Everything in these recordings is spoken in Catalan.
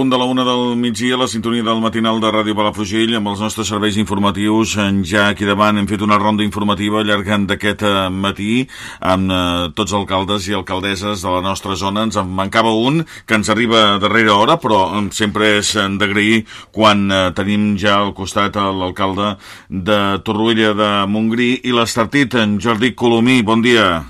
Un de la una del migdia, la sintonia del matinal de Ràdio Palafrugell, amb els nostres serveis informatius. Ja aquí davant hem fet una ronda informativa allargant d'aquest eh, matí amb eh, tots alcaldes i alcaldesses de la nostra zona. Ens en mancava un que ens arriba a darrera hora, però eh, sempre és d'agrair quan eh, tenim ja al costat l'alcalde de Torroella de Montgrí i l'estartit, en Jordi Colomí. Bon dia.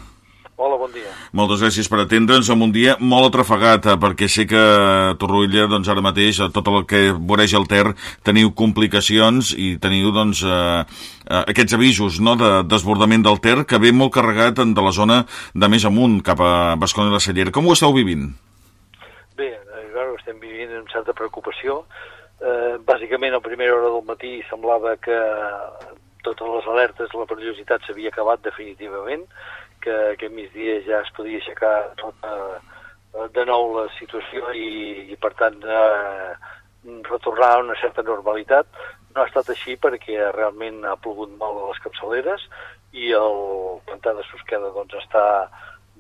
Hola, bon dia. Moltes gràcies per atendre'ns en un dia molt atrafegat, eh, perquè sé que a Torroella, doncs ara mateix, a tot el que voreja el Ter, teniu complicacions i teniu, doncs, eh, eh, aquests avisos, no?, de desbordament del Ter, que ve molt carregat de la zona de més amunt, cap a Bascona i la Cellera. Com ho esteu vivint? Bé, eh, estem vivint amb certa preocupació. Eh, bàsicament, a primera hora del matí semblava que totes les alertes la perillositat s'havia acabat definitivament, que aquest migdia ja es podia aixecar tota, de nou la situació i, i per tant, eh, retornar a una certa normalitat. No ha estat així perquè realment ha plogut molt a les capçaleres i el pantà de Susqueda doncs, està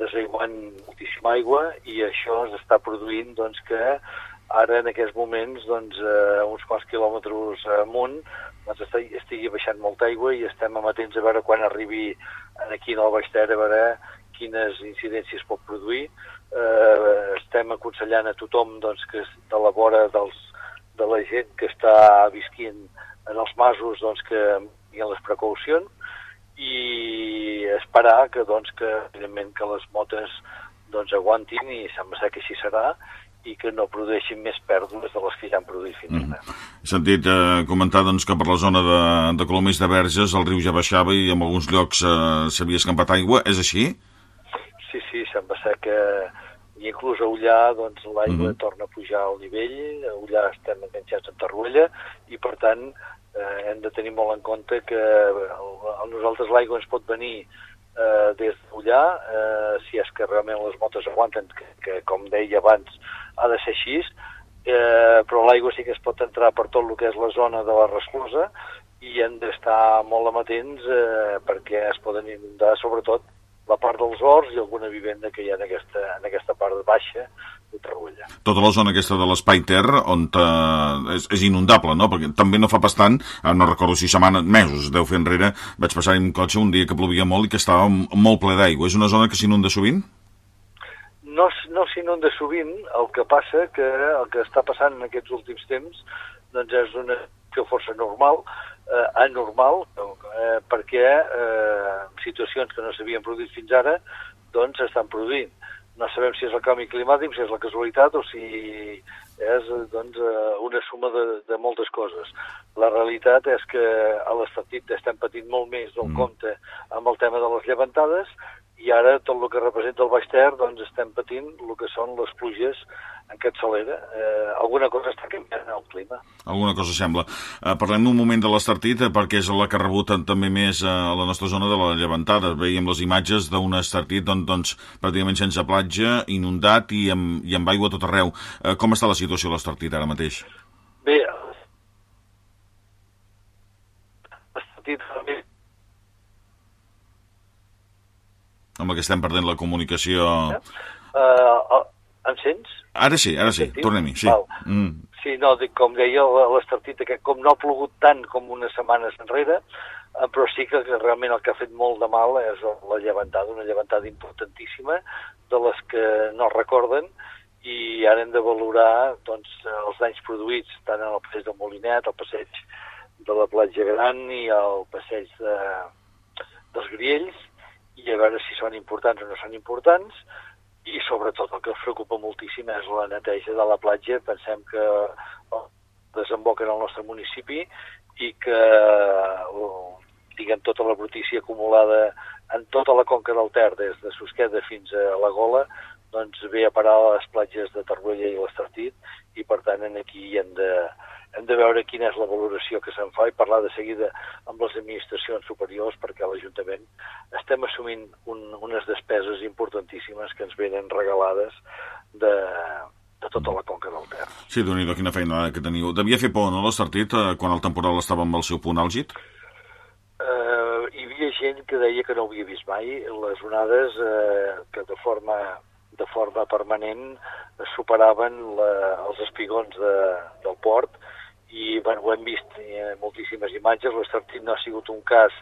desaiguant moltíssima aigua i això es està produint doncs, que ara en aquests moments doncs, eh, uns quants quilòmetres amunt doncs estigui baixant molta aigua i estem amatents a veure quan arribi aquí el Baix Ter a veure quines incidències pot produir. Eh, estem aconsellant a tothom doncs, que de la vora dels, de la gent que està visquint en els masos doncs, que hi ha les precaucions i esperar que, doncs, que, evidentment, que les motes doncs, aguantin i sembla que així serà i que no produeixin més pèrdues de les que ja han produït fins mm. ara. He sentit eh, comentar doncs, que per la zona de, de Colomers de Verges el riu ja baixava i en alguns llocs eh, s'havia escampat aigua. És així? Sí, sí, sembla ser que i inclús a Ullà doncs, l'aigua mm -hmm. torna a pujar al nivell, a Ullà estem enganxats en Tarruella i per tant eh, hem de tenir molt en compte que a nosaltres l'aigua ens pot venir eh, des d'Ullà, eh, si és que realment les motos aguanten, que, que com deia abans ha de ser així, eh, però l'aigua sí que es pot entrar per tot el que és la zona de la resclosa i hem d'estar molt amatents eh, perquè es poden inundar sobretot la part dels horts i alguna vivenda que hi ha en aquesta, en aquesta part baixa de Tarruella. Tota la zona aquesta de l'Espai Ter, on eh, és, és inundable, no? Perquè també no fa bastant, eh, no recordo si setmanes, mesos, deu fer enrere, vaig passar amb cotxe un dia que plovia molt i que estava molt ple d'aigua. És una zona que s'inunda sovint? no, no s'inunda sovint, el que passa que el que està passant en aquests últims temps doncs és una situació força normal, eh, anormal, eh, perquè eh, situacions que no s'havien produït fins ara doncs s'estan produint. No sabem si és el canvi climàtic, si és la casualitat o si és doncs, eh, una suma de, de moltes coses. La realitat és que a l'estatit estem patint molt més del mm. compte amb el tema de les llevantades i ara tot el que representa el Baix Ter doncs estem patint el que són les pluges en capçalera. Eh, alguna cosa està canviant el clima. Alguna cosa sembla. Eh, parlem un moment de l'Estartit, eh, perquè és la que ha rebut també més eh, a la nostra zona de la llevantada. Veiem les imatges d'un Estartit doncs, doncs, pràcticament sense platja, inundat i amb, i amb aigua tot arreu. Eh, com està la situació a l'Estartit ara mateix? Bé, l'Estartit amb el que estem perdent la comunicació... Uh, em sents? Ara sí, ara sí, tornem-hi, sí. Mm. Sí, no, com deia l'estartit, que com no ha plogut tant com unes setmanes enrere, eh, però sí que realment el que ha fet molt de mal és la llevantada, una llevantada importantíssima, de les que no recorden, i ara hem de valorar doncs, els danys produïts tant en el passeig del Molinet, el passeig de la platja Gran i el passeig de, dels Griells, i a veure si són importants o no són importants, i sobretot el que ens preocupa moltíssim és la neteja de la platja. Pensem que desemboca en el nostre municipi i que diguem, tota la brutícia acumulada en tota la conca del Ter, des de Susqueda fins a la Gola, doncs ve a parar a les platges de Tarroella i l'Estartit, i per tant en aquí hem de, hem de veure quina és la valoració que se'n fa i parlar de seguida amb les administracions superiors perquè a l'Ajuntament estem assumint un, unes despeses importantíssimes que ens venen regalades de, de tota la conca del Ter. Sí, déu nhi quina feina que teniu. Devia fer por, no, l'Estartit, eh, quan el temporal estava amb el seu punt àlgid? Uh, hi havia gent que deia que no ho havia vist mai, les onades uh, que de forma de forma permanent superaven la, els espigons de, del port i bueno, ho hem vist eh, moltíssimes imatges, l'Estartit no ha sigut un cas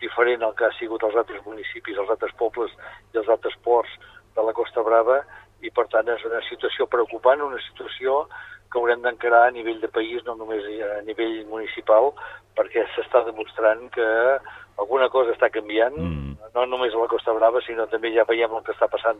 diferent al que ha sigut els altres municipis, els altres pobles i els altres ports de la Costa Brava i per tant és una situació preocupant, una situació que haurem d'encarar a nivell de país, no només a nivell municipal, perquè s'està demostrant que alguna cosa està canviant, mm. no només a la Costa Brava, sinó també ja veiem el que està passant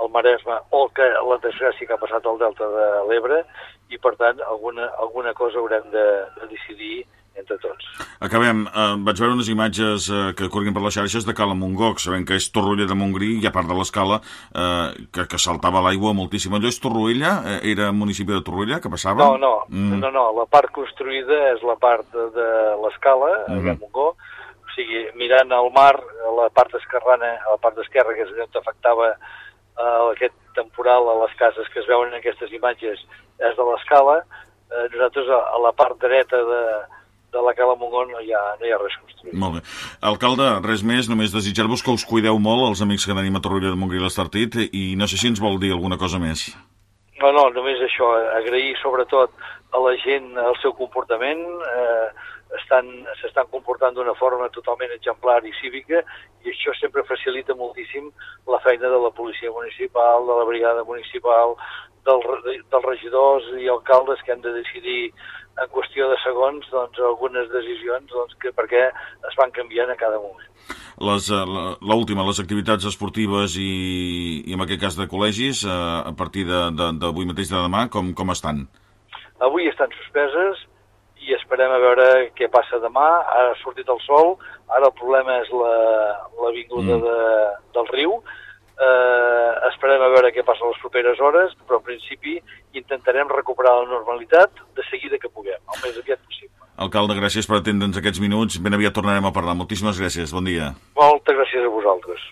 al Maresme o que la desgràcia que ha passat al Delta de l'Ebre i, per tant, alguna, alguna cosa haurem de, de decidir entre tots. Acabem. Uh, vaig veure unes imatges uh, que corrien per les xarxes de Cala Montgoc, sabent que és Torroella de Montgrí i a part de l'escala uh, que, que saltava l'aigua moltíssim. Allò és Torroella? Uh, era municipi de Torroella que passava? No, no, mm. no, no. La part construïda és la part de, de l'escala, mm -hmm. Montgó, o sigui, mirant al mar, a la part esquerrana, a la part esquerra, que és on afectava uh, aquest temporal a les cases que es veuen en aquestes imatges, és de l'escala. Uh, nosaltres a, a la part dreta de, de la Cala Montgó no hi, ha, no hi ha res construït. Molt bé. Alcalde, res més, només desitjar-vos que us cuideu molt, els amics que tenim a Torroella de Montgrí i l'Estartit, i no sé si ens vol dir alguna cosa més. No, no, només això, agrair sobretot a la gent el seu comportament, eh, estan s'estan comportant d'una forma totalment exemplar i cívica i això sempre facilita moltíssim la feina de la policia municipal, de la brigada municipal, del, dels regidors i alcaldes que han de decidir en qüestió de segons doncs, algunes decisions doncs, que perquè es van canviant a cada moment. Les, eh, l'última, les activitats esportives i, i en aquest cas de col·legis, eh, a partir d'avui mateix de demà, com, com estan? Avui estan suspeses i esperem a veure què passa demà. Ara ha sortit el sol, ara el problema és la, la mm. de, del riu, Eh, esperem a veure què passa les properes hores, però en principi intentarem recuperar la normalitat de seguida que puguem, el més aviat possible. Alcalde, gràcies per atendre'ns aquests minuts. Ben aviat tornarem a parlar. Moltíssimes gràcies. Bon dia. Moltes gràcies a vosaltres.